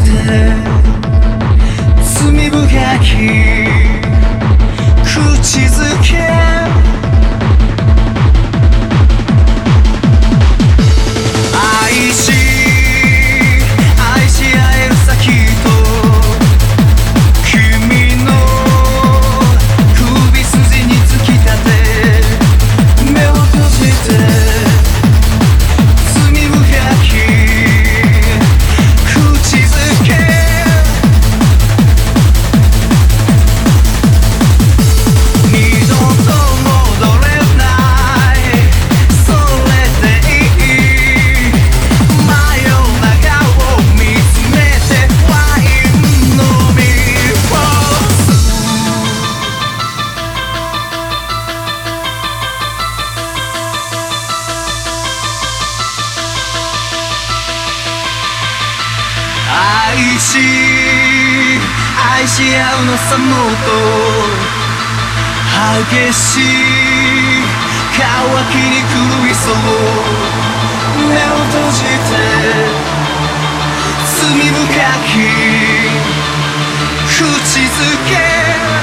て罪深きし愛し合うのさもっと。激しい乾きに狂いそう。目を閉じて罪深き。口づけ。